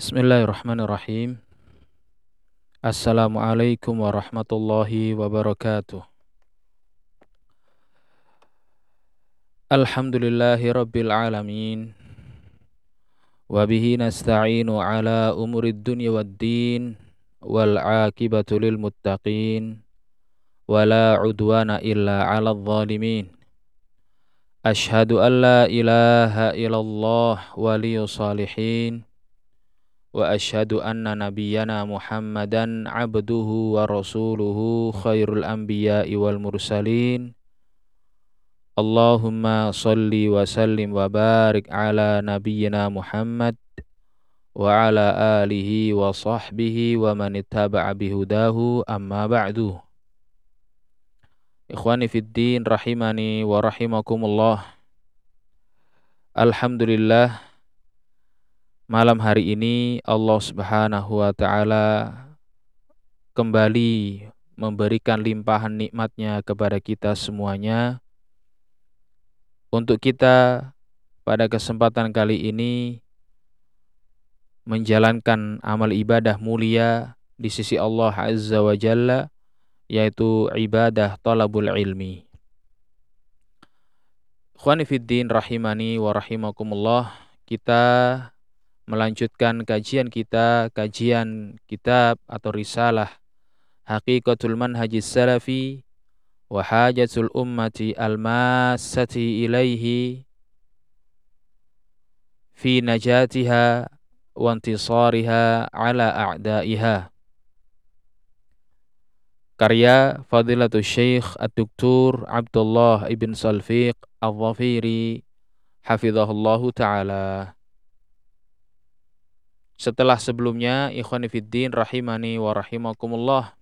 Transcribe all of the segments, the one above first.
Bismillahirrahmanirrahim. Assalamualaikum warahmatullahi wabarakatuh. Alhamdulillahi rabbil alamin. Wabihi nasta'inu ala umurid dunya wad din wal aqibatu lil muttaqin wala udwana illa ala zalimin. Ashhadu an la ilaha illallah waliyus salihin. وأشهد أن نبينا محمدا عبده ورسوله خير الأنبياء والمرسلين. اللهم صل وسلم وبارك على نبينا محمد وعلى آله وصحبه ومن اتبع بهداه. أما بعد إخواني في الدين رحمني ورحمكم الله. الحمد لله malam hari ini Allah Subhanahu wa taala kembali memberikan limpahan nikmatnya kepada kita semuanya untuk kita pada kesempatan kali ini menjalankan amal ibadah mulia di sisi Allah Azza wa Jalla yaitu ibadah talabul ilmi. Khwani rahimani wa rahimakumullah kita melanjutkan kajian kita, kajian kitab atau risalah Haqiqatul Manhajis Salafi wa Hajatul Ummati Al-Massati Ilaihi fi najatiha wa intisariha ala a'daiha. Karya Fadilatul Syekh Ad-Duktur Abdullah Ibn Salfiq Al-Zafiri Hafizahullahu Ta'ala. Setelah sebelumnya ikhwan fiddin rahimani wa rahimakumullah.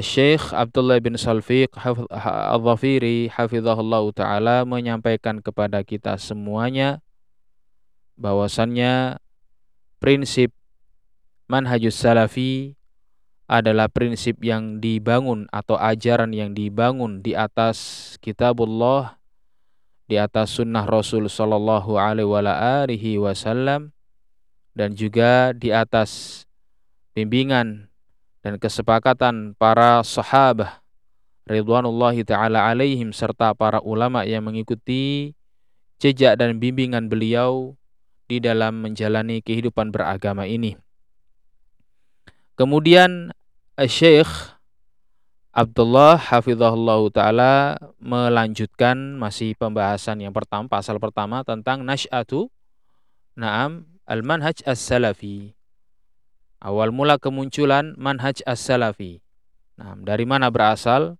Syekh Abdullah bin Salfiq Al-Zafiri hafizahullah taala menyampaikan kepada kita semuanya bahwasannya prinsip manhajus salafi adalah prinsip yang dibangun atau ajaran yang dibangun di atas kitabullah di atas sunnah Rasul sallallahu alaihi wasallam dan juga di atas bimbingan dan kesepakatan para sahabat ridwanullahi taala alaihim serta para ulama yang mengikuti jejak dan bimbingan beliau di dalam menjalani kehidupan beragama ini. Kemudian Syekh Abdullah hafizahullah taala melanjutkan masih pembahasan yang pertama pasal pertama tentang nasyatu Naam al-manhaj as-salafi. Awal mula kemunculan manhaj as-salafi. Nah, dari mana berasal?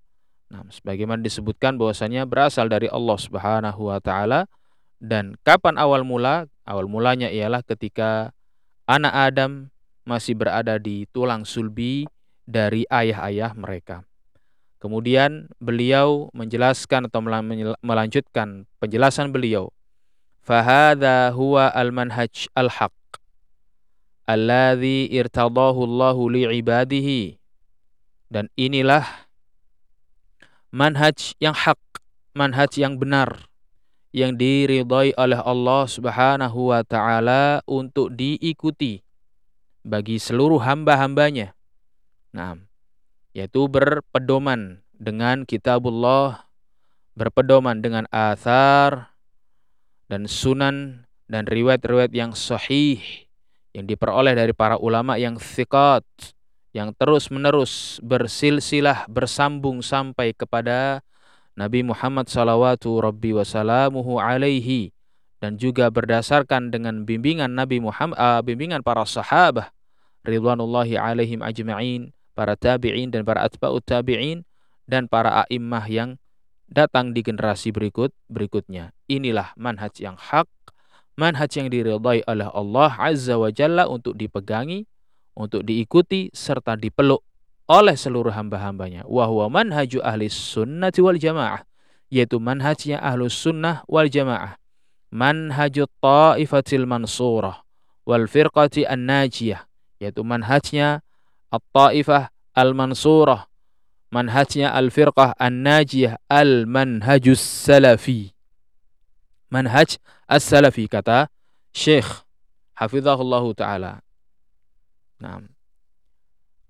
Nah, sebagaimana disebutkan bahwasanya berasal dari Allah Subhanahu wa taala dan kapan awal mula? Awal mulanya ialah ketika anak Adam masih berada di tulang sulbi dari ayah-ayah mereka. Kemudian beliau menjelaskan atau melanjutkan penjelasan beliau Fahada huwa al-manhaj al-haq alladhi irtadahu Allahu li'ibadihi dan inilah manhaj yang hak, manhaj yang benar yang diridhai oleh Allah Subhanahu wa taala untuk diikuti bagi seluruh hamba-hambanya. Nah, yaitu berpedoman dengan kitabullah, berpedoman dengan athar, dan sunan dan riwayat-riwayat yang sahih yang diperoleh dari para ulama yang thiqat yang terus-menerus bersilsilah bersambung sampai kepada Nabi Muhammad salawatu rabbi wasalamuhu alaihi dan juga berdasarkan dengan bimbingan Nabi Muhammad uh, bimbingan para sahabat ridwanullahi alaihim ajma'in para tabi'in dan para atba'ut tabi'in dan para a'immah yang datang di generasi berikut berikutnya. Inilah manhaj yang hak, manhaj yang diridhai oleh Allah Azza wa Jalla untuk dipegangi, untuk diikuti serta dipeluk oleh seluruh hamba-hambanya. Wahwa manhaju ahli sunnati wal jamaah. Yaitu manhajnya ahlu sunnah wal jamaah. Manhaju ta'ifatil mansurah wal firqati an-najiyah. Yaitu manhajnya at-ta'ifah al-mansurah manhajnya al-firqah an-najiyah al-manhajus salafi. Manhaj as-salafi kata Syekh hafizahullah taala. Nah.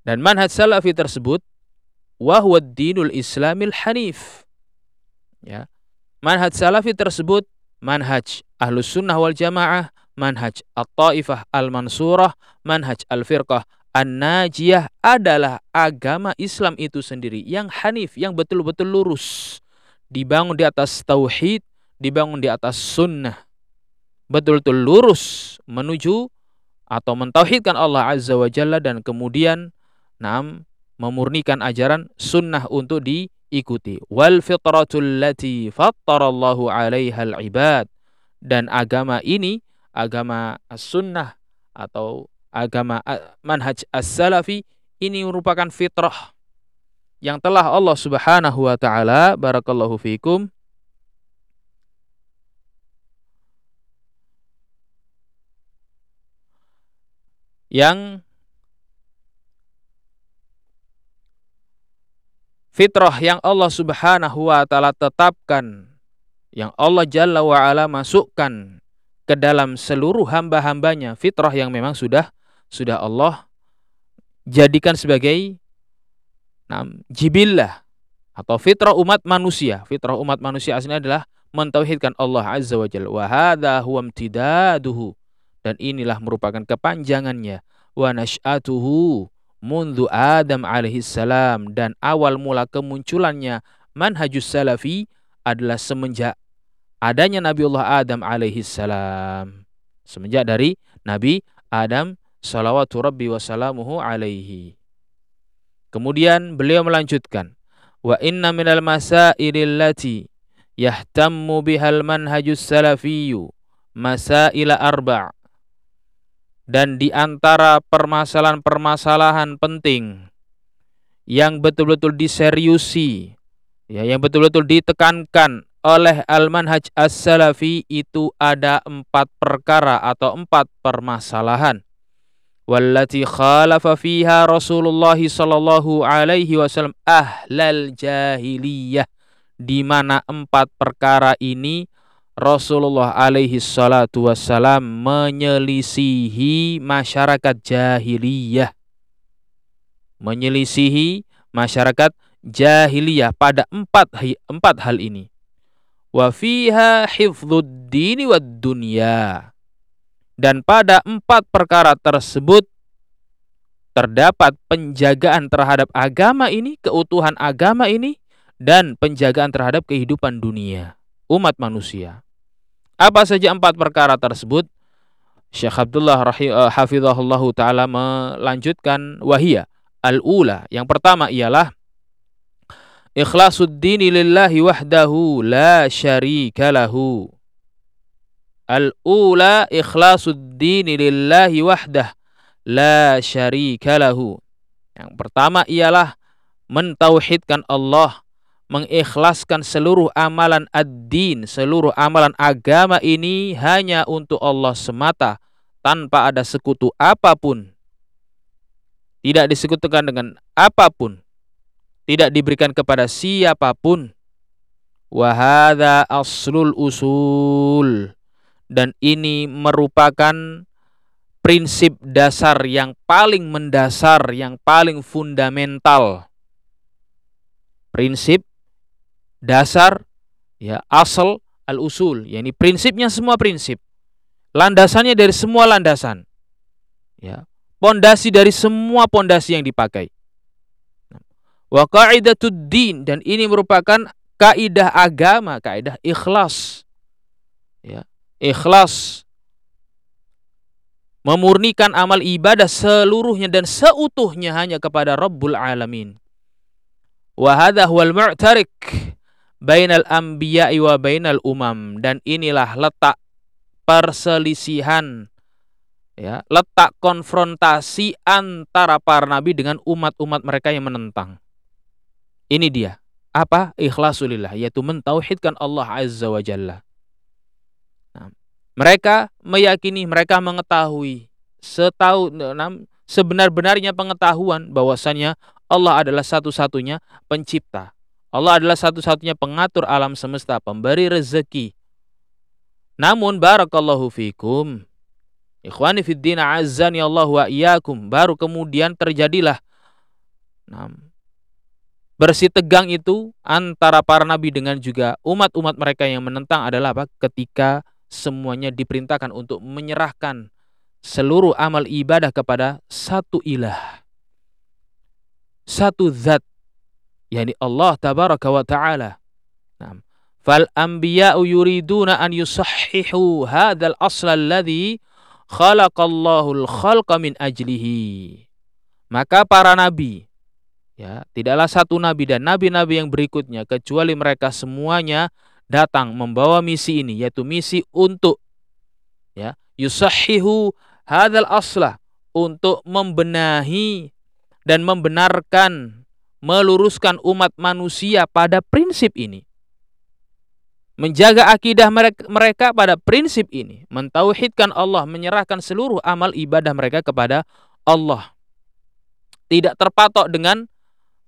Dan manhaj salafi tersebut wahwa dinul islamil hanif. Ya. Manhaj salafi tersebut manhaj ahlus sunnah wal jamaah, manhaj at-taifah al-mansurah, manhaj al-firqah an-najiyah adalah agama Islam itu sendiri yang hanif, yang betul-betul lurus. Dibangun di atas tauhid, dibangun di atas sunnah. Betul-betul lurus menuju atau mentauhidkan Allah Azza wa Jalla dan kemudian nam memurnikan ajaran sunnah untuk diikuti. Wal fitratul lati fattarallahu 'alaihal ibad. Dan agama ini, agama as-sunnah atau agama manhaj as-salafi ini merupakan fitrah yang telah Allah Subhanahu wa taala barakallahu fikum yang fitrah yang Allah Subhanahu wa taala tetapkan yang Allah Jalla wa ala masukkan ke dalam seluruh hamba-hambanya fitrah yang memang sudah sudah Allah jadikan sebagai nah, jibillah atau fitrah umat manusia. Fitrah umat manusia aslinya adalah mentauhidkan Allah Azza wa Jalla. Wa hadha huwa imtidaduhu. Dan inilah merupakan kepanjangannya. Wa nash'atuhu mundu Adam alaihissalam dan awal mula kemunculannya manhajus salafi adalah semenjak adanya Nabiullah Adam alaihissalam. Semenjak dari Nabi Adam salawatu rabbi wasalamuhu alaihi. Kemudian beliau melanjutkan, wa inna minal masailil lati yahtammu bihal manhajus salafiyyu masaila arba' dan di antara permasalahan-permasalahan penting yang betul-betul diseriusi, ya, yang betul-betul ditekankan oleh al-manhaj as-salafi itu ada empat perkara atau empat permasalahan. Wallati khalafa fiha Rasulullah sallallahu alaihi wasallam ahlal jahiliyah di mana empat perkara ini Rasulullah alaihi salatu wassalam menyelisihi masyarakat jahiliyah. Menyelisihi masyarakat jahiliyah pada empat, empat hal ini. Wa fiha hifdhuddini wad dunya. Dan pada empat perkara tersebut terdapat penjagaan terhadap agama ini, keutuhan agama ini, dan penjagaan terhadap kehidupan dunia umat manusia. Apa saja empat perkara tersebut? Syekh Abdullah uh, hafizahullah taala melanjutkan wahia al-ula. Yang pertama ialah ikhlasuddini lillahi wahdahu la syarika lahu. Al-ula ikhlasuddini lillahi wahdah la syarika lahu. Yang pertama ialah mentauhidkan Allah mengikhlaskan seluruh amalan ad-din, seluruh amalan agama ini hanya untuk Allah semata tanpa ada sekutu apa pun. Tidak disekutukan dengan apa pun. Tidak diberikan kepada siapa pun. Wahada aslul usul. Dan ini merupakan prinsip dasar yang paling mendasar, yang paling fundamental. Prinsip dasar ya asal al usul yakni prinsipnya semua prinsip. Landasannya dari semua landasan. Ya pondasi dari semua pondasi yang dipakai. Wa qaidatud din dan ini merupakan kaidah agama kaidah ikhlas. Ya ikhlas. Memurnikan amal ibadah seluruhnya dan seutuhnya hanya kepada Rabbul Alamin. Wa hadha huwal mu'tarik bainal anbiya'i wa bainal umam. Dan inilah letak perselisihan ya letak konfrontasi antara para nabi dengan umat-umat mereka yang menentang. Ini dia. Apa? Ikhlasulillah yaitu mentauhidkan Allah azza wa jalla mereka meyakini mereka mengetahui setahu sebenar-benarnya pengetahuan bahwasannya Allah adalah satu-satunya pencipta Allah adalah satu-satunya pengatur alam semesta, pemberi rezeki. Namun barakallahu fikum, Ikhwani fiddin azzani Allah wa iyyakum. Baru kemudian terjadilah bersih tegang itu antara para nabi dengan juga umat-umat mereka yang menentang adalah apa? Ketika semuanya diperintahkan untuk menyerahkan seluruh amal ibadah kepada satu ilah. Satu zat yakni Allah tabaraka wa taala. Nah, fal anbiya'u yuriduna an yusahhihu hadzal asl alladhi khalaqallahul khalqa min ajlihi. Maka para nabi ya, tidaklah satu nabi dan nabi-nabi yang berikutnya kecuali mereka semuanya datang membawa misi ini yaitu misi untuk ya, yusahihu hadzal aslah untuk membenahi dan membenarkan meluruskan umat manusia pada prinsip ini menjaga akidah mereka pada prinsip ini, mentauhidkan Allah, menyerahkan seluruh amal ibadah mereka kepada Allah. Tidak terpatok dengan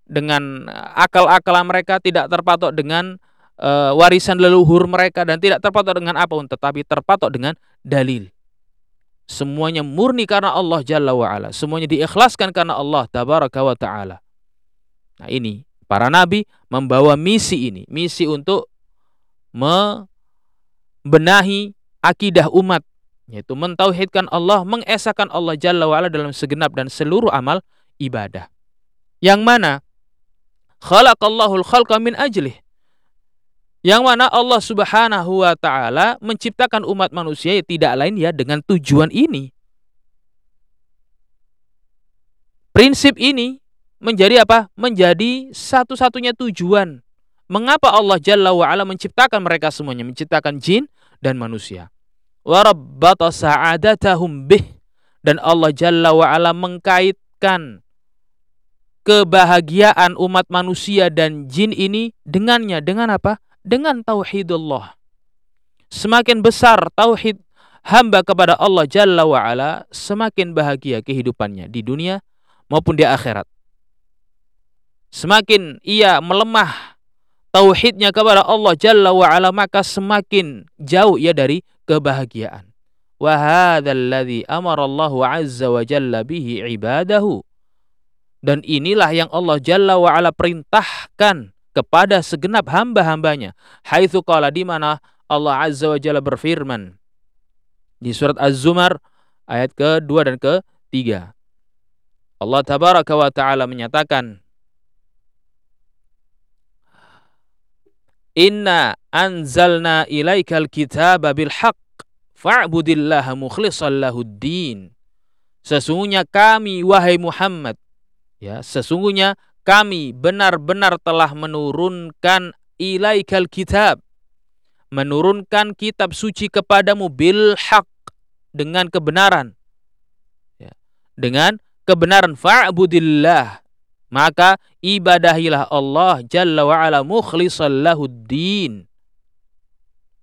dengan akal-akal mereka, tidak terpatok dengan uh, warisan leluhur mereka dan tidak terpatok dengan apa pun, tetapi terpatok dengan dalil. Semuanya murni karena Allah Jalla wa ala. Semuanya diikhlaskan karena Allah Tabaraka wa taala. Nah, ini para nabi membawa misi ini, misi untuk membenahi akidah umat yaitu mentauhidkan Allah, mengesahkan Allah Jalla wa'ala dalam segenap dan seluruh amal ibadah. Yang mana khalaqallahul khalqa min ajlih. Yang mana Allah Subhanahu wa taala menciptakan umat manusia yang tidak lain ya dengan tujuan ini. Prinsip ini menjadi apa? Menjadi satu-satunya tujuan Mengapa Allah Jalla wa'ala menciptakan mereka semuanya? Menciptakan jin dan manusia. Sa'adatahum bih. Dan Allah Jalla wa'ala mengkaitkan kebahagiaan umat manusia dan jin ini dengannya. Dengan apa? Dengan tauhidullah. Semakin besar tauhid hamba kepada Allah Jalla wa'ala, semakin bahagia kehidupannya di dunia maupun di akhirat. Semakin ia melemah tauhidnya kepada Allah Jalla wa ala maka semakin jauh ia dari kebahagiaan. Wa hadzal ladzi amara Allah azza wa jalla bihi ibadahu. Dan inilah yang Allah Jalla wa ala perintahkan kepada segenap hamba-hambanya. Haitsu qala di mana Allah azza wa jalla berfirman di surat Az-Zumar ayat ke-2 dan ke-3. Allah tabaraka wa taala menyatakan Inna anzalna ilaikal kitaba bil haqq fa'budillaha mukhlishan lahuddin. Sesungguhnya kami wahai Muhammad ya sesungguhnya kami benar-benar telah menurunkan ilaikal kitab. Menurunkan kitab suci kepadamu bil haq dengan kebenaran. Ya, dengan kebenaran fa'budillah. Maka ibadahilah Allah Jalla wa'ala mukhlisan lahuddin.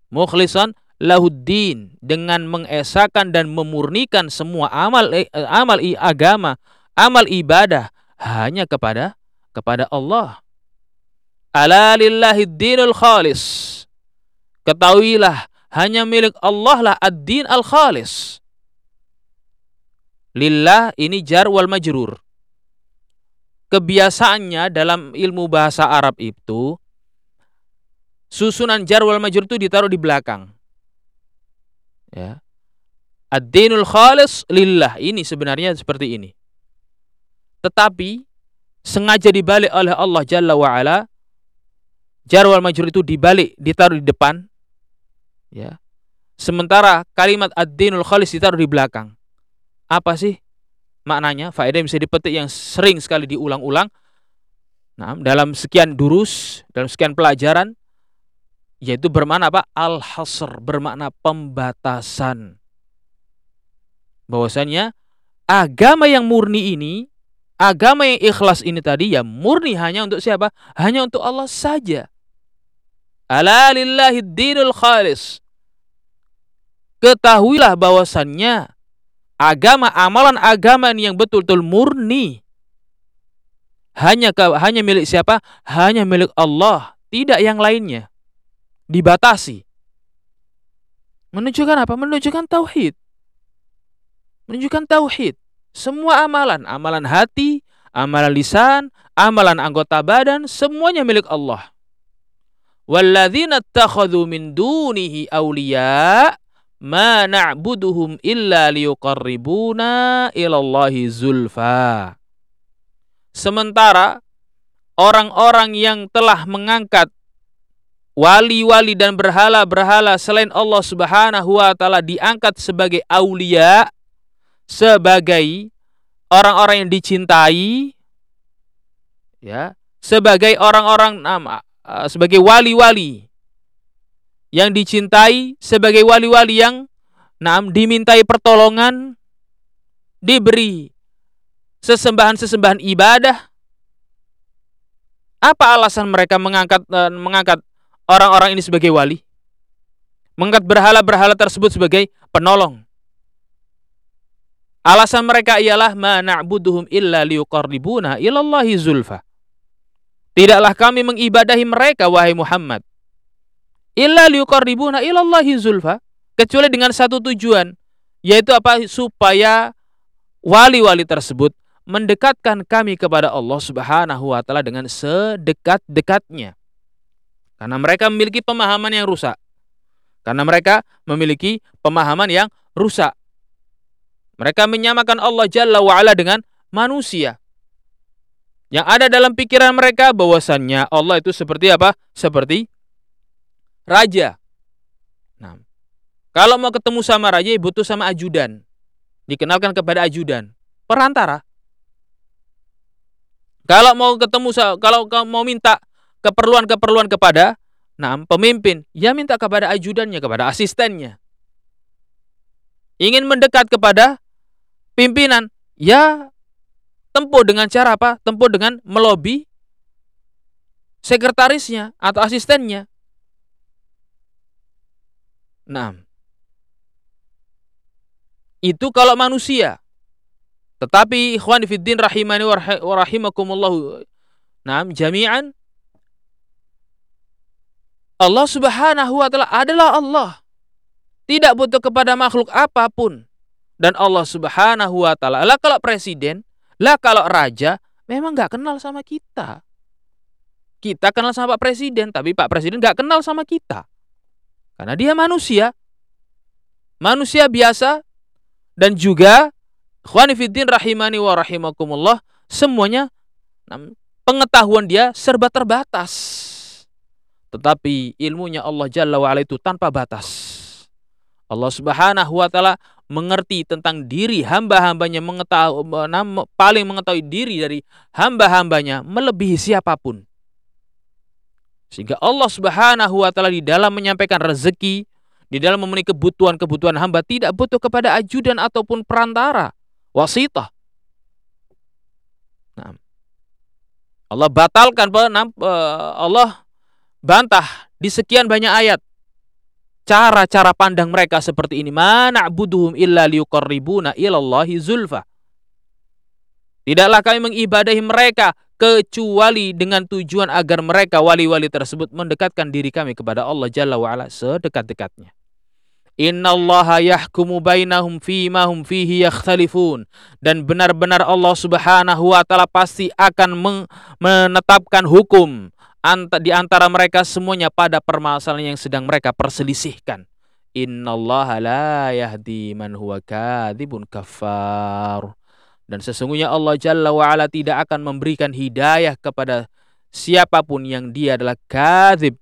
Mukhlisan lahuddin. Dengan mengesahkan dan memurnikan semua amal eh, amal agama, amal ibadah hanya kepada kepada Allah. Ala lillahi dinul khalis. Ketahuilah hanya milik Allah lah ad-din al-khalis. Lillah ini jar wal majrur kebiasaannya dalam ilmu bahasa Arab itu susunan jar wal majrur itu ditaruh di belakang. Ya. Ad-dinul khalis lillah. Ini sebenarnya seperti ini. Tetapi sengaja dibalik oleh Allah Jalla wa ala jar wal majrur itu dibalik, ditaruh di depan. Ya. Sementara kalimat ad-dinul khalis ditaruh di belakang. Apa sih maknanya, faedah yang bisa dipetik yang sering sekali diulang-ulang. Nah, dalam sekian durus, dalam sekian pelajaran, yaitu bermakna apa? Al-hasr, bermakna pembatasan. Bahwasanya agama yang murni ini, agama yang ikhlas ini tadi ya murni hanya untuk siapa? Hanya untuk Allah saja. Ala lillahi dinul khalis. Ketahuilah bahwasannya agama amalan agama yang betul-betul murni hanya hanya milik siapa? Hanya milik Allah, tidak yang lainnya. Dibatasi. Menunjukkan apa? Menunjukkan tauhid. menunjukkan tauhid. Semua amalan, amalan hati, amalan lisan, amalan anggota badan, semuanya milik Allah. Walladzina takhadhu min dunihi awliya ma na'buduhum illa liyuqarribuna ilallahi zulfa. Sementara orang-orang yang telah mengangkat wali-wali dan berhala-berhala selain Allah Subhanahu wa taala diangkat sebagai aulia, sebagai orang-orang yang dicintai ya, sebagai orang-orang nama sebagai wali-wali yang dicintai, sebagai wali-wali yang nam dimintai pertolongan, diberi sesembahan-sesembahan ibadah. Apa alasan mereka mengangkat uh, mengangkat orang-orang ini sebagai wali? Mengangkat berhala-berhala tersebut sebagai penolong. Alasan mereka ialah ma na'buduhum illa liuqarribuna ilallahi zulfa. Tidaklah kami mengibadahi mereka wahai Muhammad. Illa liuqarribuna ilallahi zulfa. Kecuali dengan satu tujuan. Yaitu apa? Supaya wali-wali tersebut mendekatkan kami kepada Allah Subhanahu wa taala dengan sedekat-dekatnya. Karena mereka memiliki pemahaman yang rusak. Karena mereka memiliki pemahaman yang rusak. Mereka menyamakan Allah Jalla wa ala dengan manusia. Yang ada dalam pikiran mereka bahwasannya Allah itu seperti apa? Seperti raja. Nah, kalau mau ketemu sama raja butuh sama ajudan. Dikenalkan kepada ajudan, perantara. Kalau mau ketemu kalau mau minta keperluan-keperluan kepada nah, pemimpin, ya minta kepada ajudannya, kepada asistennya. Ingin mendekat kepada pimpinan, ya tempuh dengan cara apa? Tempuh dengan melobi sekretarisnya atau asistennya. Nah, itu kalau manusia. Tetapi ikhwan fiddin rahimani wa rahimakumullah. Nah, jami'an Allah Subhanahu wa taala adalah Allah. Tidak butuh kepada makhluk apa pun. Dan Allah Subhanahu wa taala lah kalau presiden, lah kalau raja memang nggak kenal sama kita. Kita kenal sama Pak Presiden, tapi Pak Presiden nggak kenal sama kita. Karena dia manusia. Manusia biasa dan juga khwanifidin rahimani wa rahimakumullah semuanya pengetahuan dia serba terbatas. Tetapi ilmunya Allah Jalla wa itu tanpa batas. Allah Subhanahu wa taala mengerti tentang diri hamba-hambanya mengetahui paling mengetahui diri dari hamba-hambanya melebihi siapa pun. Sehingga Allah Subhanahu wa taala di dalam menyampaikan rezeki, di dalam memenuhi kebutuhan-kebutuhan hamba tidak butuh kepada ajudan ataupun perantara, wasitah. Nah, Allah batalkan Allah bantah di sekian banyak ayat cara-cara pandang mereka seperti ini. Mana buduhum illa ilallahi zulfa. Tidaklah kami mengibadahi mereka kecuali dengan tujuan agar mereka wali-wali tersebut mendekatkan diri kami kepada Allah Jalla wa'ala sedekat-dekatnya. Innallaha yahkumu bainahum fima fihi yakhtalifun. Dan benar-benar Allah subhanahu wa ta'ala pasti akan menetapkan hukum di antara mereka semuanya pada permasalahan yang sedang mereka perselisihkan. Innallaha la yahdi man huwa kadhibun kafar. Dan sesungguhnya Allah Jalla wa'ala tidak akan memberikan hidayah kepada siapa pun yang dia adalah kadhib.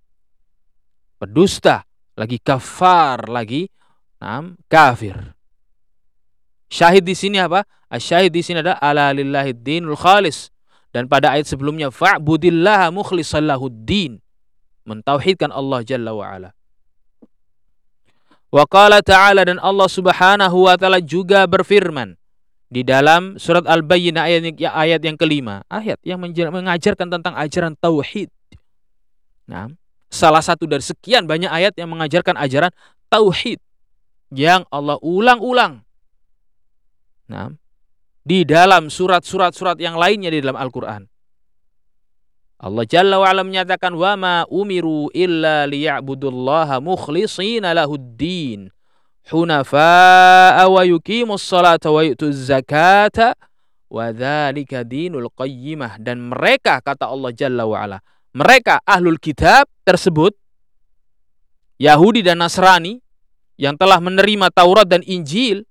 Pedusta. Lagi kafar. Lagi nam, kafir. Syahid di sini apa? Syahid di sini adalah ala lillahi dinul khalis. Dan pada ayat sebelumnya fa'budillaha mukhlishallahuddin. Mentauhidkan Allah Jalla wa'ala. Wa qala ta'ala dan Allah Subhanahu wa taala juga berfirman di dalam surat Al-Bayyinah ayat, ya, ayat yang kelima, ayat yang mengajarkan tentang ajaran tauhid. Nah, salah satu dari sekian banyak ayat yang mengajarkan ajaran tauhid yang Allah ulang-ulang. Nah, di dalam surat-surat-surat yang lainnya di dalam Al-Qur'an. Allah Jalla wa ala menyatakan lahuddin hunafa'a wa yuqimus salata wa yu'tuz zakata wa dzalika dinul qayyimah dan mereka kata Allah Jalla wa ala mereka ahlul kitab tersebut Yahudi dan Nasrani yang telah menerima Taurat dan Injil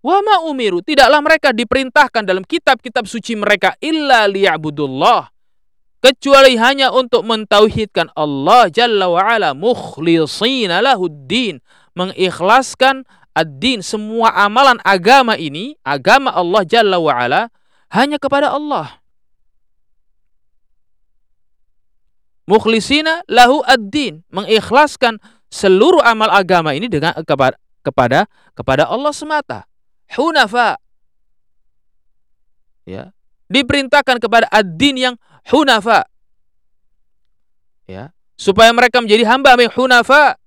wa ma umiru tidaklah mereka diperintahkan dalam kitab-kitab suci mereka illa liya'budullah. Kecuali hanya untuk mentauhidkan Allah Jalla wa ala mukhlishina lahuddin mengikhlaskan ad-din semua amalan agama ini agama Allah Jalla wa ala hanya kepada Allah. Mukhlisina lahu ad-din mengikhlaskan seluruh amal agama ini dengan kepada kepada kepada Allah semata hunafa. Ya. Diperintahkan kepada ad-din yang hunafa. Ya, supaya mereka menjadi hamba yang hunafa,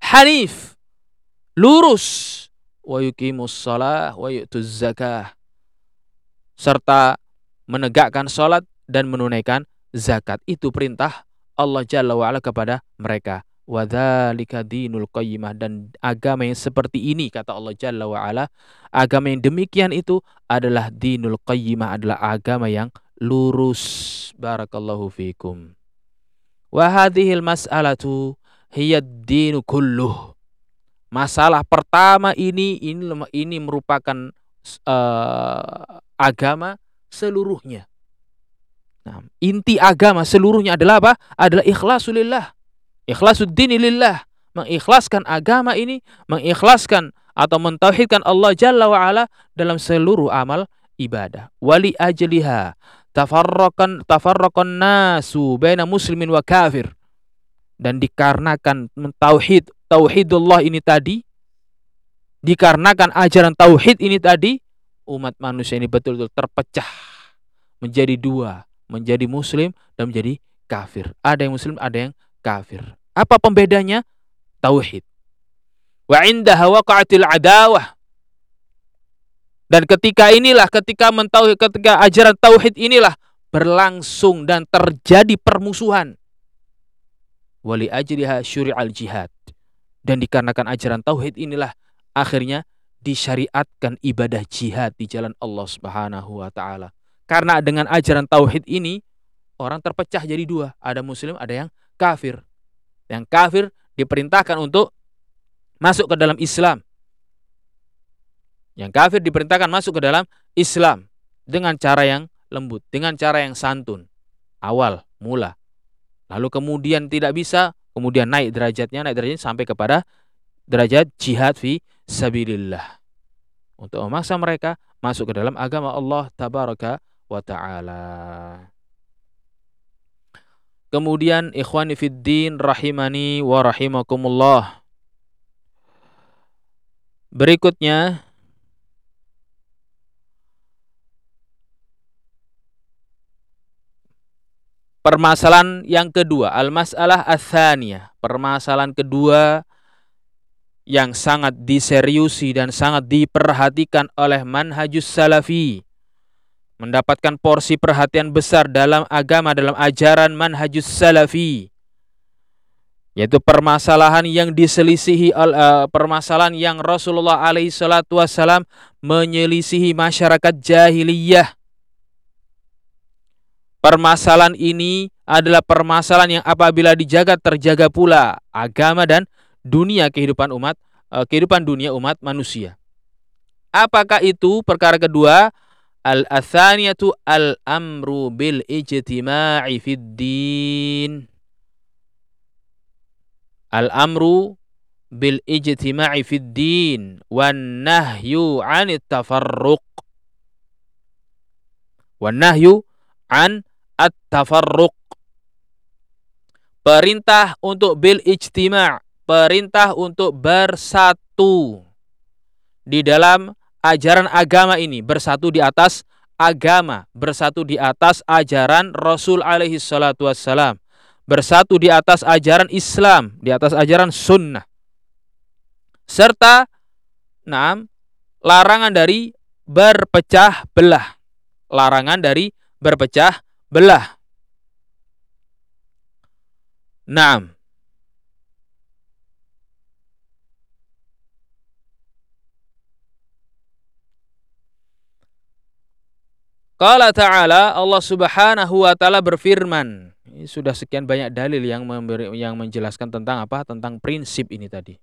hanif, lurus, wa yuqimus shalah wa yu'tuz zakah. Serta menegakkan salat dan menunaikan zakat. Itu perintah Allah Jalla wa'ala kepada mereka. Wadzalika dinul qayyimah dan agama yang seperti ini kata Allah Jalla wa ala agama yang demikian itu adalah dinul qayyimah adalah agama yang lurus. Barakallahu fikum. Wa hadhil mas'alatu hiya dinu kulluh. Masalah pertama ini ini ini merupakan uh, agama seluruhnya. Nah, inti agama seluruhnya adalah apa? Adalah ikhlasulillah. Ikhlasuddin lillah. Mengikhlaskan agama ini, mengikhlaskan atau mentauhidkan Allah Jalla wa ala dalam seluruh amal ibadah. Wali ajliha tafarraqan tafarraqan nasu baina muslimin wa kafir dan dikarenakan tauhid tauhidullah ini tadi dikarenakan ajaran tauhid ini tadi umat manusia ini betul-betul terpecah menjadi dua menjadi muslim dan menjadi kafir ada yang muslim ada yang kafir apa pembedanya tauhid wa indaha waqa'atil adawah dan ketika inilah, ketika mentauhid, ketika ajaran tauhid inilah berlangsung dan terjadi permusuhan. Wali ajriha syuri'al jihad. Dan dikarenakan ajaran tauhid inilah akhirnya disyariatkan ibadah jihad di jalan Allah Subhanahu wa taala. Karena dengan ajaran tauhid ini orang terpecah jadi dua, ada muslim, ada yang kafir. Yang kafir diperintahkan untuk masuk ke dalam Islam. Yang kafir diperintahkan masuk ke dalam Islam dengan cara yang lembut, dengan cara yang santun. Awal, mula. Lalu kemudian tidak bisa, kemudian naik derajatnya, naik derajatnya sampai kepada derajat jihad fi sabilillah. Untuk memaksa mereka masuk ke dalam agama Allah tabaraka wa taala. Kemudian ikhwani fiddin rahimani wa rahimakumullah. Berikutnya Permasalahan yang kedua, al-mas'alah atsaniyah. Permasalahan kedua yang sangat diseriusi dan sangat diperhatikan oleh manhajus salafi. Mendapatkan porsi perhatian besar dalam agama, dalam ajaran manhajus salafi. Yaitu permasalahan yang diselisihi, uh, permasalahan yang Rasulullah alaihi salatu wassalam menyelisihi masyarakat jahiliyah Permasalahan ini adalah permasalahan yang apabila dijaga terjaga pula agama dan dunia kehidupan umat eh, kehidupan dunia umat manusia. Apakah itu perkara kedua? Al-athaniyatu al-amru bil ijtima'i fid din. Al-amru bil ijtima'i fid din wan nahyu 'anit tafarruq. Wan nahyu an at-tafarruq. Perintah untuk bil ijtima', perintah untuk bersatu di dalam ajaran agama ini, bersatu di atas agama, bersatu di atas ajaran Rasul alaihi salatu wassalam, bersatu di atas ajaran Islam, di atas ajaran sunnah. Serta enam larangan dari berpecah belah. Larangan dari berpecah belah. Naam. Qala ta'ala Allah Subhanahu wa taala berfirman. Ini sudah sekian banyak dalil yang memberi, yang menjelaskan tentang apa? Tentang prinsip ini tadi.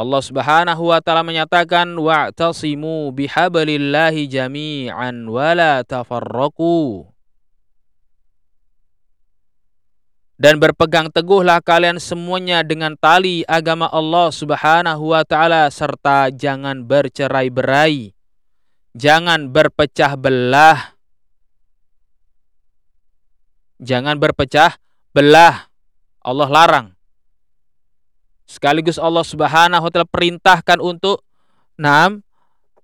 Allah Subhanahu wa taala menyatakan wa'tasimu bihablillahi jami'an wa la tafarraqu. Dan berpegang teguhlah kalian semuanya dengan tali agama Allah Subhanahu wa taala serta jangan bercerai-berai jangan berpecah belah. Jangan berpecah belah. Allah larang. Sekaligus Allah Subhanahu wa taala perintahkan untuk enam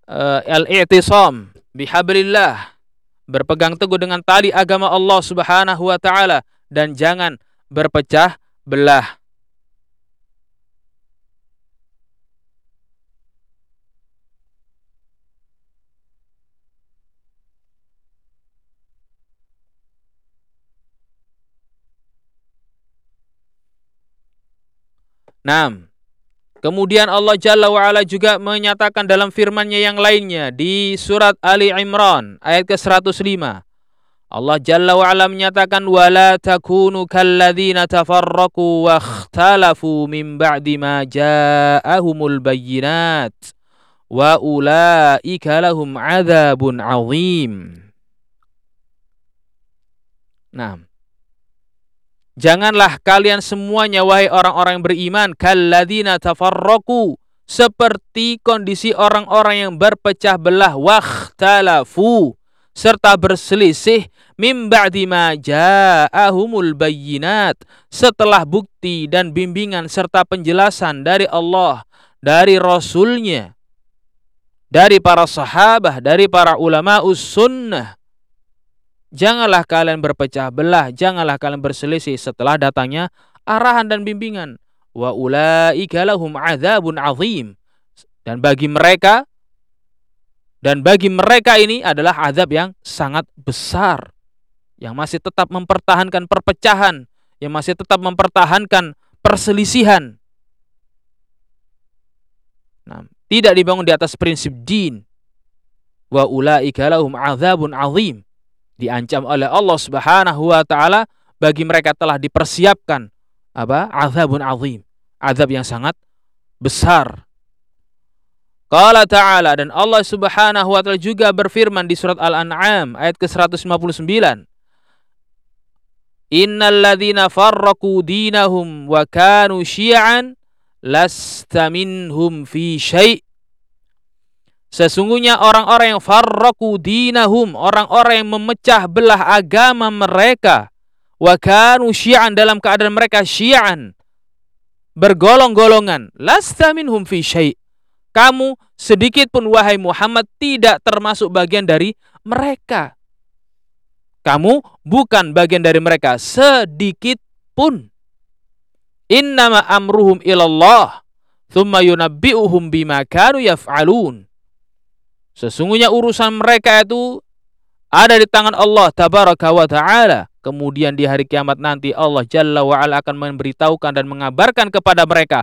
uh, al-i'tisam bihablillah. Berpegang teguh dengan tali agama Allah Subhanahu wa taala dan jangan berpecah belah. Nah, kemudian Allah Jalla wa'ala juga menyatakan dalam firman-Nya yang lainnya di surat Ali Imran ayat ke-105. Allah Jalla wa'ala menyatakan wala takunu kalladzina tafarraqu wa ikhtalafu min ba'di ma ja'ahumul bayyinat wa ulaika lahum adzabun 'adzim. Nah, Janganlah kalian semuanya wahai orang-orang yang beriman kalladzina tafarraqu seperti kondisi orang-orang yang berpecah belah wakhtalafu serta berselisih mim ba'di ma ja'ahumul bayyinat setelah bukti dan bimbingan serta penjelasan dari Allah dari rasulnya dari para sahabat dari para ulama sunnah Janganlah kalian berpecah belah, janganlah kalian berselisih setelah datangnya arahan dan bimbingan. Wa ulaika lahum adzabun azim. Dan bagi mereka dan bagi mereka ini adalah azab yang sangat besar yang masih tetap mempertahankan perpecahan, yang masih tetap mempertahankan perselisihan. Nah, tidak dibangun di atas prinsip din. Wa ulaika lahum adzabun azim diancam oleh Allah Subhanahu wa taala bagi mereka telah dipersiapkan apa? azabun azim, azab yang sangat besar. Qala ta'ala dan Allah Subhanahu wa taala juga berfirman di surat Al-An'am ayat ke-159. Innal ladzina farraqu dinahum wa kanu syi'an lasta minhum fi syai' Sesungguhnya orang-orang yang farraku dinahum, orang-orang yang memecah belah agama mereka, wa kanu syi'an dalam keadaan mereka syi'an, bergolong-golongan, lasta minhum fi syai'. Kamu sedikit pun wahai Muhammad tidak termasuk bagian dari mereka. Kamu bukan bagian dari mereka sedikit pun. Innama amruhum ilallah, thumma yunabbi'uhum bima kanu yaf'alun. Sesungguhnya urusan mereka itu ada di tangan Allah tabaraka wa taala. Kemudian di hari kiamat nanti Allah Jalla wa ala akan memberitahukan dan mengabarkan kepada mereka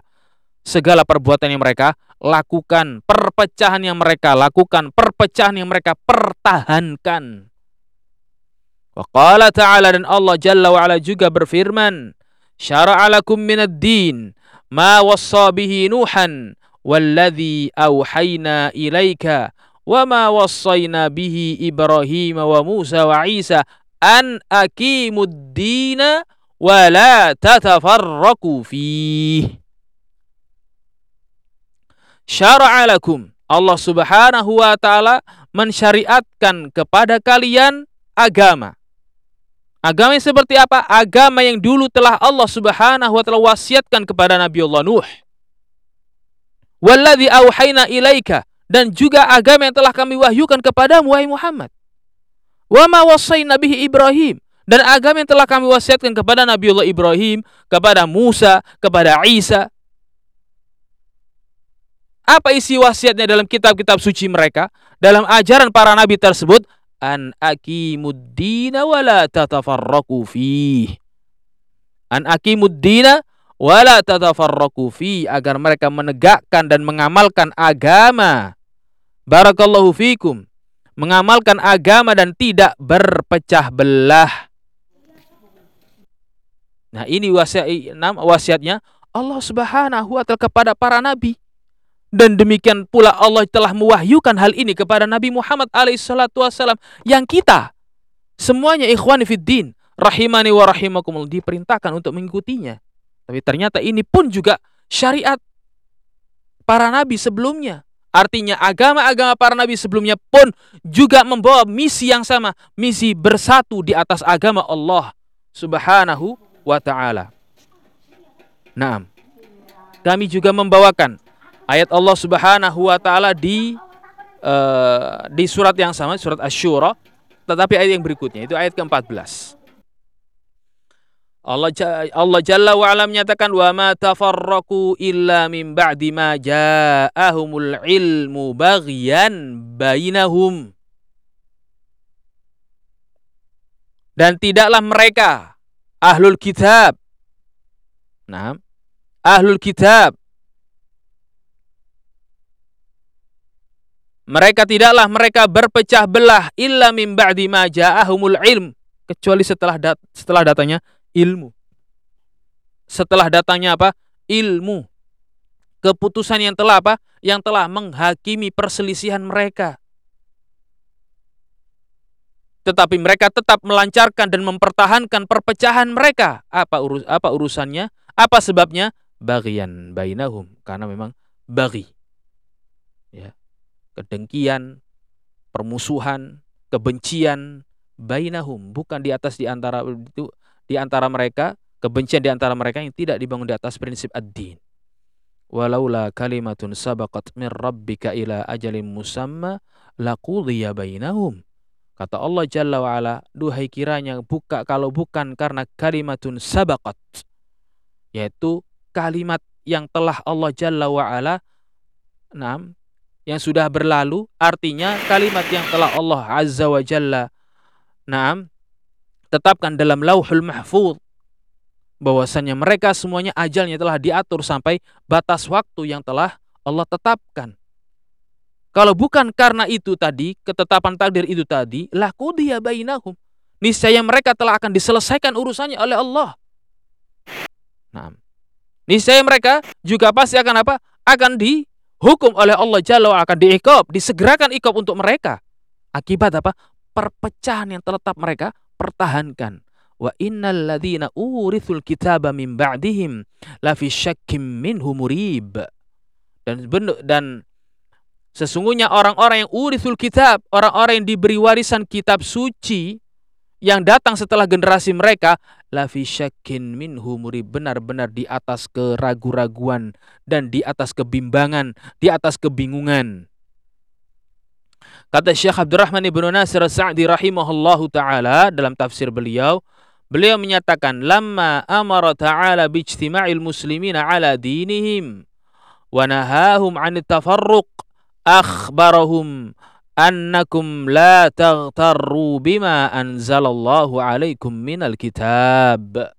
segala perbuatan yang mereka lakukan, perpecahan yang mereka lakukan, perpecahan yang mereka pertahankan. Wa qala ta'ala dan Allah Jalla wa ala juga berfirman, "Syara'a lakum minad din ma wassa bihi Nuhan walladzi auhayna ilaika wa ma wassayna bihi Ibrahim wa Musa wa Isa an aqimud dina wa la tatafarraqu fih syara'a lakum Allah Subhanahu wa taala mensyariatkan kepada kalian agama Agama yang seperti apa? Agama yang dulu telah Allah Subhanahu wa taala wasiatkan kepada Nabi Allah Nuh. Walladzi auhayna ilaika dan juga agama yang telah kami wahyukan kepadamu wahai Muhammad. Wa ma wasaina bihi Ibrahim dan agama yang telah kami wasiatkan kepada Nabi Allah Ibrahim, kepada Musa, kepada Isa. Apa isi wasiatnya dalam kitab-kitab suci mereka? Dalam ajaran para nabi tersebut, an aqimuddina wa la tatafarraqu. An aqimuddina wa la tatafarraqu fi agar mereka menegakkan dan mengamalkan agama Barakallahu fikum. mengamalkan agama dan tidak berpecah belah. Nah, ini wasiat wasiatnya Allah Subhanahu wa taala kepada para nabi. Dan demikian pula Allah telah mewahyukan hal ini kepada Nabi Muhammad alaihissalatu wassalam yang kita semuanya ikhwani fiddin rahimani wa rahimakumullah diperintahkan untuk mengikutinya. Tapi ternyata ini pun juga syariat para nabi sebelumnya. Artinya agama-agama para nabi sebelumnya pun juga membawa misi yang sama, misi bersatu di atas agama Allah Subhanahu wa taala. Naam. Kami juga membawakan ayat Allah Subhanahu wa taala di uh, di surat yang sama, surat Asy-Syura, tetapi ayat yang berikutnya itu ayat ke-14. Allah Allah Jalla wa ala menyatakan wa ma tafarraqu illa min ba'di ma ja'ahumul ilmu baghyan bainahum. Dan tidaklah mereka ahlul kitab. Nah ahlul kitab. Mereka tidaklah mereka berpecah belah illa min ba'di ma ja'ahumul ilm kecuali setelah dat setelah datanya ilmu. Setelah datangnya apa? Ilmu. Keputusan yang telah apa? Yang telah menghakimi perselisihan mereka. Tetapi mereka tetap melancarkan dan mempertahankan perpecahan mereka. Apa urus apa urusannya? Apa sebabnya? Bagian bainahum karena memang bagi. Ya. Kedengkian, permusuhan, kebencian bainahum bukan di atas di antara itu di antara mereka, kebencian di antara mereka yang tidak dibangun di atas prinsip ad-din. Walaula kalimatun sabaqat min rabbika ila ajalin musamma laqudiya bainahum. Kata Allah Jalla wa ala, duhai kiranya buka kalau bukan karena kalimatun sabaqat yaitu kalimat yang telah Allah Jalla wa ala enam yang sudah berlalu artinya kalimat yang telah Allah Azza wa Jalla enam tetapkan dalam lauhul mahfud bahwasannya mereka semuanya ajalnya telah diatur sampai batas waktu yang telah Allah tetapkan. Kalau bukan karena itu tadi, ketetapan takdir itu tadi, laku dia bainahum. Niscaya mereka telah akan diselesaikan urusannya oleh Allah. Nah, niscaya mereka juga pasti akan apa? Akan dihukum oleh Allah Jalla akan diikop, disegerakan ikop untuk mereka. Akibat apa? Perpecahan yang terletap mereka pertahankan. Wa innal ladzina urithul kitaba min ba'dihim la fi syakkim minhu murib. Dan dan sesungguhnya orang-orang yang urithul kitab, orang-orang yang diberi warisan kitab suci yang datang setelah generasi mereka la fi syakkin minhu murib benar-benar di atas keragu-raguan dan di atas kebimbangan, di atas kebingungan. Kata Syekh Abdurrahman Ibnu Nasir Sa'di rahimahullahu taala dalam tafsir beliau, beliau menyatakan lamma amara ta'ala bijtima'il muslimina ala dinihim wa nahahum 'an tafarruq akhbarahum annakum la taghtarru bima anzalallahu alaikum minal kitab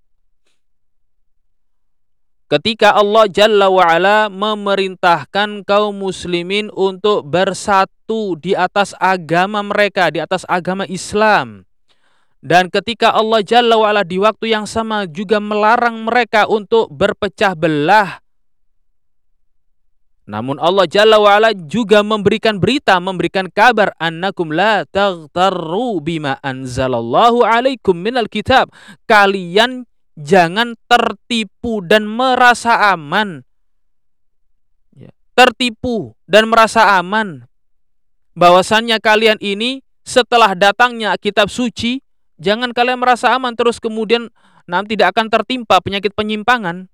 Ketika Allah Jalla wa'ala memerintahkan kaum muslimin untuk bersatu di atas agama mereka, di atas agama Islam. Dan ketika Allah Jalla wa'ala di waktu yang sama juga melarang mereka untuk berpecah belah. Namun Allah Jalla wa'ala juga memberikan berita, memberikan kabar. Annakum la taghtarru bima anzalallahu alaikum minal kitab. Kalian jangan tertipu dan merasa aman. Ya, tertipu dan merasa aman. Bahwasannya kalian ini setelah datangnya kitab suci, jangan kalian merasa aman terus kemudian nanti tidak akan tertimpa penyakit penyimpangan.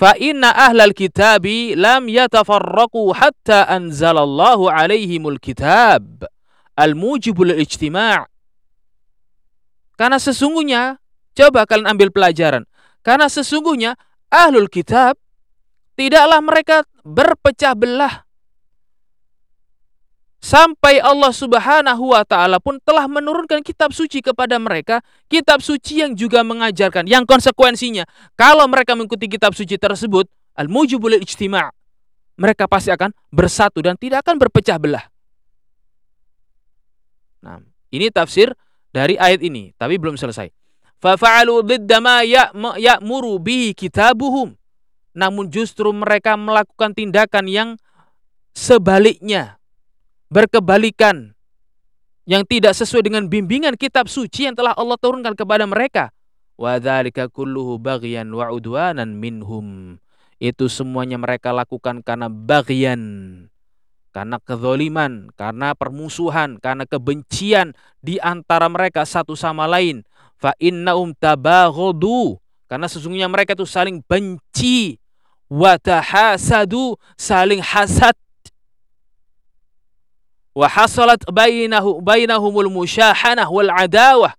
Fa inna ahlal kitabi lam yatafarraqu hatta anzalallahu alaihimul kitab al-mujibul ijtima' Karena sesungguhnya Coba kalian ambil pelajaran. Karena sesungguhnya ahlul kitab tidaklah mereka berpecah belah. Sampai Allah Subhanahu wa taala pun telah menurunkan kitab suci kepada mereka, kitab suci yang juga mengajarkan yang konsekuensinya kalau mereka mengikuti kitab suci tersebut, al-mujibul ijtima' mereka pasti akan bersatu dan tidak akan berpecah belah. Nah, ini tafsir dari ayat ini, tapi belum selesai. Fa'alu didda ma ya'muru bihi kitabuhum. Namun justru mereka melakukan tindakan yang sebaliknya, berkebalikan, yang tidak sesuai dengan bimbingan kitab suci yang telah Allah turunkan kepada mereka. Wa kulluhu baghyan wa udwanan minhum. Itu semuanya mereka lakukan karena bagian, karena kezoliman, karena permusuhan, karena kebencian di antara mereka satu sama lain. Fa innahum tabaghadu karena sesungguhnya mereka itu saling benci wa tahasadu saling hasad. Wa hasalat bainahu bainahumul musyahanah wal adawah.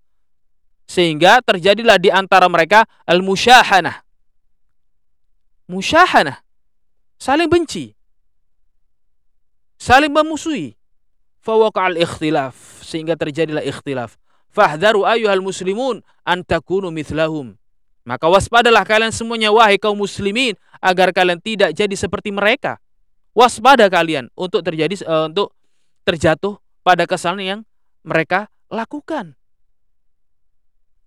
Sehingga terjadilah di antara mereka al musyahanah. Musyahanah. Saling benci. Saling memusuhi. Fawaqa'al ikhtilaf. Sehingga terjadilah ikhtilaf Fahdharu ayyuhal muslimun an takunu mithlahum. Maka waspadalah kalian semuanya wahai kaum muslimin agar kalian tidak jadi seperti mereka. Waspada kalian untuk terjadi uh, untuk terjatuh pada kesalahan yang mereka lakukan.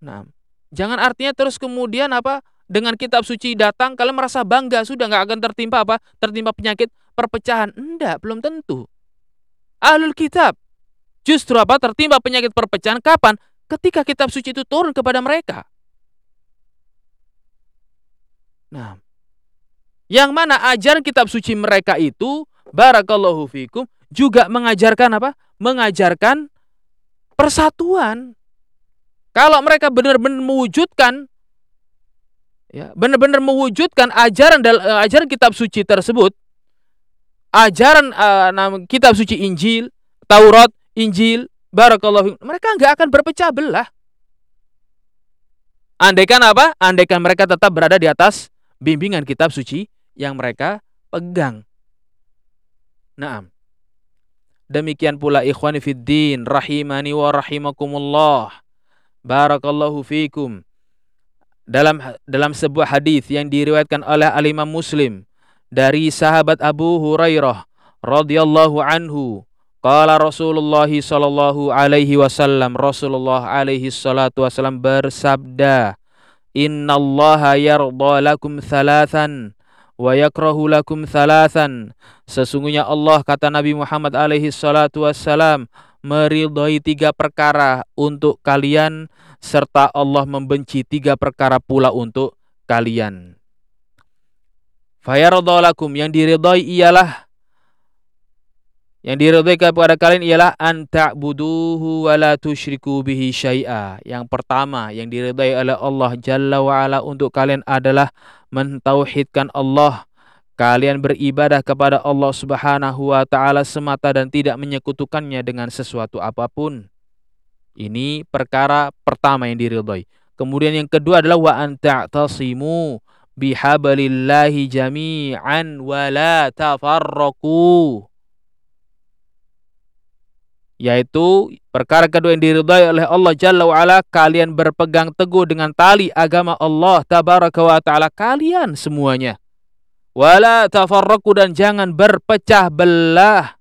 Nah, jangan artinya terus kemudian apa dengan kitab suci datang kalian merasa bangga sudah nggak akan tertimpa apa tertimpa penyakit perpecahan. Enggak, belum tentu. Ahlul kitab Justru apa? Tertimpa penyakit perpecahan kapan? Ketika kitab suci itu turun kepada mereka. Nah, yang mana ajaran kitab suci mereka itu barakallahu fikum juga mengajarkan apa? Mengajarkan persatuan. Kalau mereka benar-benar mewujudkan ya, benar-benar mewujudkan ajaran eh, ajaran kitab suci tersebut, ajaran uh, kitab suci Injil, Taurat, Injil, barakallahu mereka nggak akan berpecah belah. Andaikan apa? Andaikan mereka tetap berada di atas bimbingan kitab suci yang mereka pegang. Naam. Demikian pula ikhwani fiddin rahimani wa rahimakumullah. Barakallahu fikum. Dalam dalam sebuah hadis yang diriwayatkan oleh Al Muslim dari sahabat Abu Hurairah radhiyallahu anhu Qala Rasulullah sallallahu alaihi wasallam Rasulullah alaihi salatu wasallam bersabda Innallaha yarda lakum thalathan wa yakrahu lakum thalathan Sesungguhnya Allah kata Nabi Muhammad alaihi salatu wasallam meridhai tiga perkara untuk kalian serta Allah membenci tiga perkara pula untuk kalian. Fayarda lakum yang diridhai ialah yang diridhai kepada kalian ialah an ta'buduhu wa la tusyriku bihi syai'a. Yang pertama yang diridhai oleh Allah Jalla wa ala untuk kalian adalah mentauhidkan Allah. Kalian beribadah kepada Allah Subhanahu wa taala semata dan tidak menyekutukannya dengan sesuatu apa pun. Ini perkara pertama yang diridhai. Kemudian yang kedua adalah wa an ta'tasimu bihablillahi jami'an wa la tafarraqu yaitu perkara kedua yang diridhai oleh Allah Jalla wa'ala kalian berpegang teguh dengan tali agama Allah tabaraka wa ta'ala kalian semuanya. Wala tafarraqu dan jangan berpecah belah.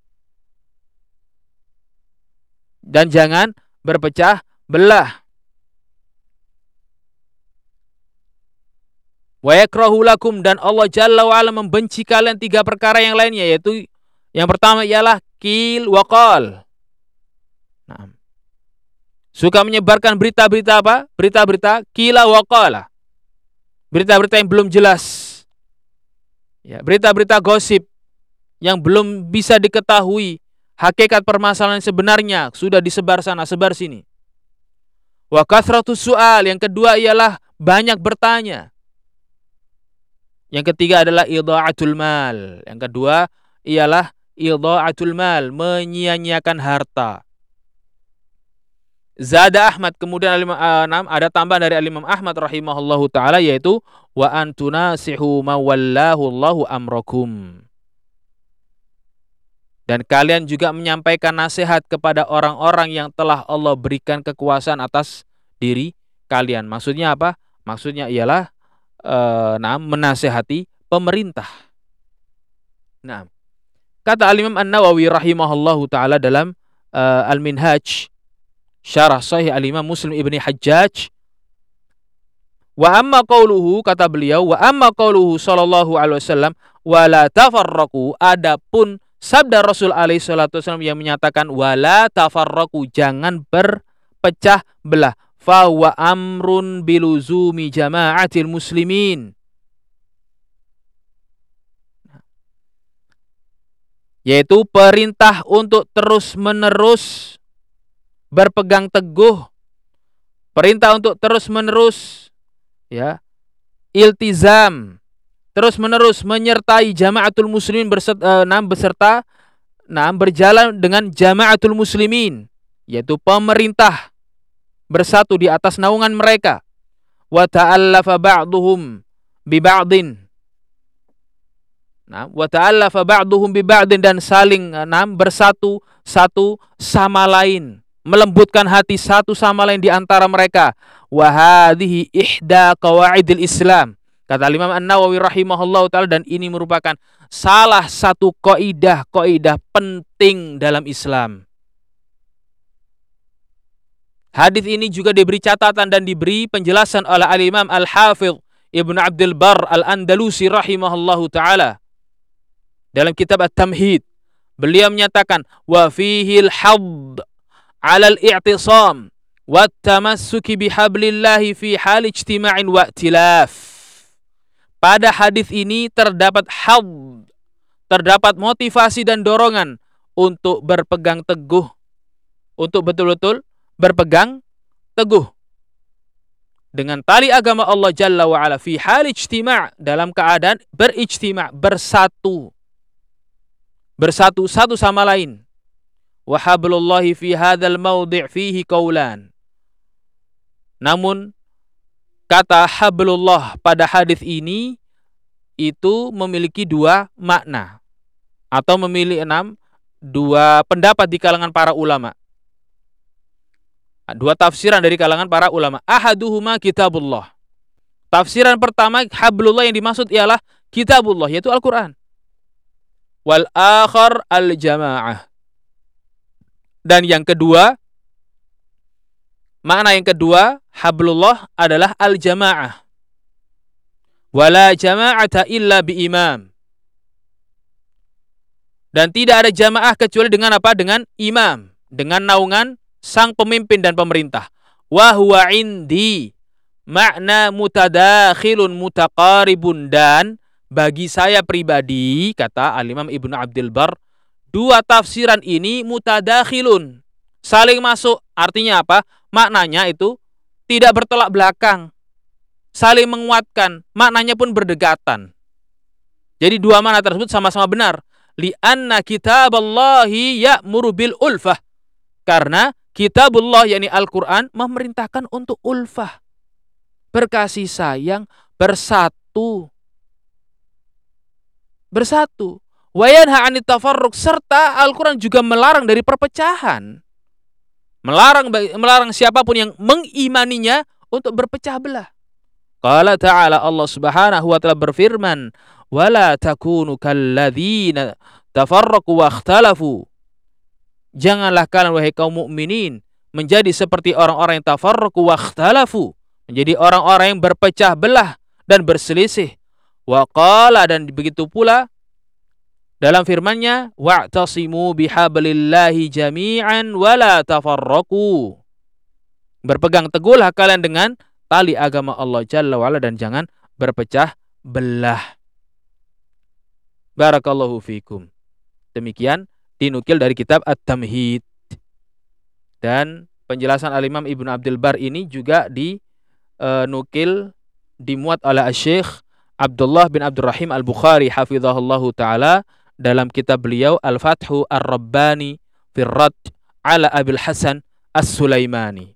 Dan jangan berpecah belah. Wa yakrahu dan Allah Jalla wa'ala membenci kalian tiga perkara yang lainnya yaitu yang pertama ialah kil waqal Nah. Suka menyebarkan berita-berita apa? Berita-berita kila wakala. Berita-berita yang belum jelas. Ya, berita-berita gosip yang belum bisa diketahui hakikat permasalahan sebenarnya sudah disebar sana, sebar sini. Wa kathratus su'al, yang kedua ialah banyak bertanya. Yang ketiga adalah idha'atul mal. Yang kedua ialah idha'atul mal, menyia-nyiakan harta. Zada Ahmad kemudian alim, uh, ada tambahan dari Imam Ahmad rahimahullahu taala yaitu wa antunasihu mawallahu Allahu amrakum. Dan kalian juga menyampaikan nasihat kepada orang-orang yang telah Allah berikan kekuasaan atas diri kalian. Maksudnya apa? Maksudnya ialah uh, nah, menasehati pemerintah. Nah, kata Al Imam An Nawawi rahimahullahu taala dalam uh, Al Minhaj syarah sahih al-Imam Muslim Ibni Hajjaj. Wa amma qauluhu kata beliau wa amma qauluhu sallallahu alaihi wasallam wala tafarraqu. Adapun sabda Rasul alaihi salatu wasallam yang menyatakan wala tafarraqu jangan berpecah belah. Fa wa amrun biluzumi jama'atil muslimin. Yaitu perintah untuk terus-menerus berpegang teguh perintah untuk terus-menerus ya iltizam terus menerus menyertai jamaatul muslimin berserta, uh, nah, beserta nah, berjalan dengan jamaatul muslimin yaitu pemerintah bersatu di atas naungan mereka. Wa ta'allafa ba'duhum bi ba'din nah wa ta'allafa ba'duhum bi ba'din dan saling nah, bersatu satu sama lain melembutkan hati satu sama lain di antara mereka. Wahadihi ihda qawaidil Islam. Kata Imam An-Nawawi rahimahullah taala dan ini merupakan salah satu kaidah-kaidah penting dalam Islam. Hadis ini juga diberi catatan dan diberi penjelasan oleh Al-Imam Al-Hafidh Ibnu Abdul Bar Al-Andalusi rahimahullahu taala dalam kitab At-Tamhid. Beliau menyatakan wa fihi al-hadd i'tisam wa tamassuki bihablillahi fi hal ijtima'in wa tilaf. Pada hadis ini terdapat had, terdapat motivasi dan dorongan untuk berpegang teguh, untuk betul-betul berpegang teguh dengan tali agama Allah Jalla wa ala fi hal ijtima' dalam keadaan berijtima' bersatu bersatu satu sama lain wa hablullahi fi hadzal mawdi' fihi qaulan. Namun kata hablullah pada hadis ini itu memiliki dua makna atau memiliki enam dua pendapat di kalangan para ulama. Dua tafsiran dari kalangan para ulama. Ahaduhuma kitabullah. Tafsiran pertama hablullah yang dimaksud ialah kitabullah yaitu Al-Qur'an. Wal akhar al-jamaah. Dan yang kedua, makna yang kedua, hablullah adalah al-jamaah. Wala jama'ata illa bi imam. Dan tidak ada jamaah kecuali dengan apa? Dengan imam, dengan naungan sang pemimpin dan pemerintah. Wa huwa indi makna mutadakhilun mutaqaribun dan bagi saya pribadi kata Al-Imam Ibnu Abdul Bar Dua tafsiran ini mutadakhilun. Saling masuk. Artinya apa? Maknanya itu tidak bertolak belakang. Saling menguatkan. Maknanya pun berdekatan. Jadi dua makna tersebut sama-sama benar. Lianna kitaballahi ya'muru bil ulfah. Karena kitabullah yakni Al-Quran memerintahkan untuk ulfah. Berkasih sayang bersatu. Bersatu. Wayanha anit tafarruq serta Al-Qur'an juga melarang dari perpecahan. Melarang melarang siapa pun yang mengimaninya untuk berpecah belah. Qala ta'ala Allah Subhanahu wa taala berfirman, "Wala takunu kalladzina tafarraqu wa ikhtalafu." Janganlah kalian wahai kaum mukminin menjadi seperti orang-orang yang tafarraqu wa menjadi orang-orang yang berpecah belah dan berselisih. Wa qala dan begitu pula dalam firman-Nya, "Wa'tasimu bihablillahi jami'an wa la tafarraqu." Berpegang teguhlah kalian dengan tali agama Allah Jalla wa'ala dan jangan berpecah belah. Barakallahu fikum. Demikian dinukil dari kitab At-Tamhid. Dan penjelasan Al-Imam Ibnu Abdul Bar ini juga dinukil uh, dimuat oleh Syekh Abdullah bin Abdurrahim Al-Bukhari hafizahullahu taala dalam kitab beliau Al-Fathu Ar-Rabbani Firrat ala Abil Hasan As-Sulaimani.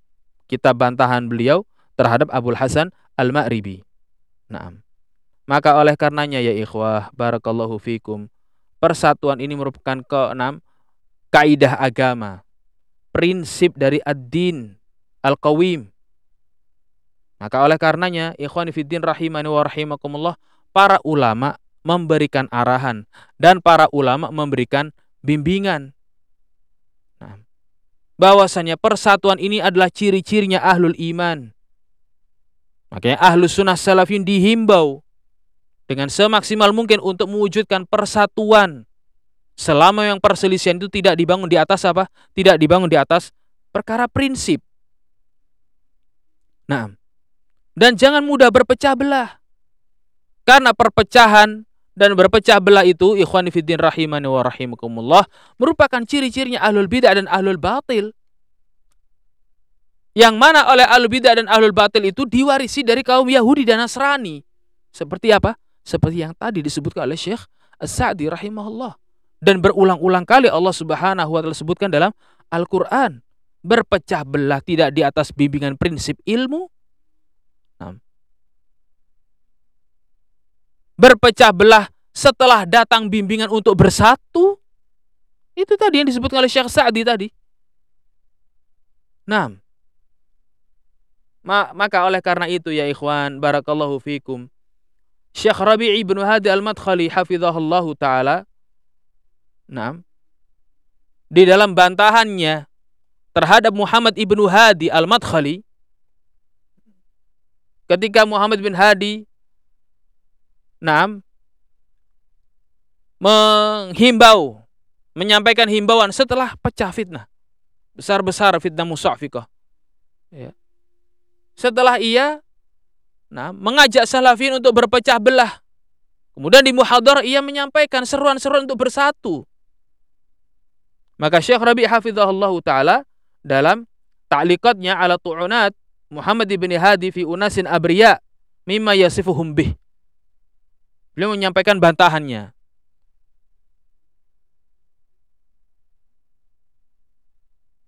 Kitab bantahan beliau terhadap Abul Hasan Al-Ma'ribi. Naam. Maka oleh karenanya ya ikhwah, barakallahu fikum, persatuan ini merupakan keenam kaidah agama, prinsip dari ad-din al-qawim. Maka oleh karenanya, ikhwan fiddin rahimani wa rahimakumullah, para ulama memberikan arahan dan para ulama memberikan bimbingan. Nah, bahwasanya persatuan ini adalah ciri-cirinya ahlul iman. Makanya ahlus sunnah salafin dihimbau dengan semaksimal mungkin untuk mewujudkan persatuan selama yang perselisihan itu tidak dibangun di atas apa? Tidak dibangun di atas perkara prinsip. Nah, dan jangan mudah berpecah belah. Karena perpecahan dan berpecah belah itu ikhwan fiddin rahimani wa rahimakumullah merupakan ciri-cirinya ahlul bidah dan ahlul batil. Yang mana oleh ahlul bidah dan ahlul batil itu diwarisi dari kaum Yahudi dan Nasrani. Seperti apa? Seperti yang tadi disebutkan oleh Syekh As-Sa'di rahimahullah. Dan berulang-ulang kali Allah Subhanahu wa taala sebutkan dalam Al-Qur'an. Berpecah belah tidak di atas bimbingan prinsip ilmu, berpecah belah setelah datang bimbingan untuk bersatu. Itu tadi yang disebut oleh Syekh Sa'di tadi. Nah, maka oleh karena itu ya ikhwan, barakallahu fikum. Syekh Rabi'i bin Hadi Al-Madkhali hafizahullahu taala. Nah, di dalam bantahannya terhadap Muhammad ibnu Hadi Al-Madkhali ketika Muhammad bin Hadi Nah, menghimbau, menyampaikan himbauan setelah pecah fitnah. Besar-besar fitnah musafiqah. Ya. Setelah ia nah, mengajak salafin untuk berpecah belah. Kemudian di muhadhar ia menyampaikan seruan-seruan untuk bersatu. Maka Syekh Rabi hafizahullah taala dalam ta'liqatnya ala tu'unat Muhammad ibn Hadi fi unasin abriya mimma yasifuhum bih. Beliau menyampaikan bantahannya.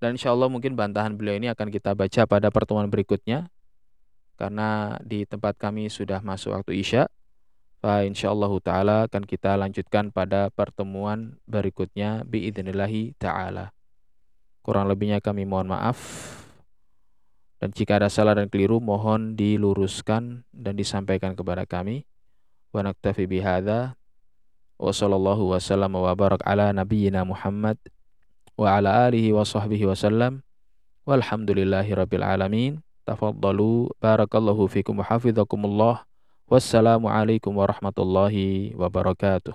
Dan insya Allah mungkin bantahan beliau ini akan kita baca pada pertemuan berikutnya. Karena di tempat kami sudah masuk waktu Isya. Fa Allah ta'ala akan kita lanjutkan pada pertemuan berikutnya. Biidnillahi ta'ala. Kurang lebihnya kami mohon maaf. Dan jika ada salah dan keliru mohon diluruskan dan disampaikan kepada kami wa naktafi bihadza. Wa sallallahu wa sallam wa barak ala nabiyyina Muhammad wa ala alihi wa sahbihi wa sallam. Walhamdulillahi rabbil alamin. Tafaddalu barakallahu fikum wa hafizakumullah. Wassalamu warahmatullahi wabarakatuh